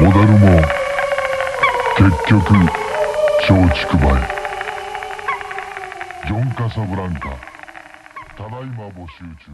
モダルも結局松竹梅。ジョン・カサブランカ。ただいま募集中。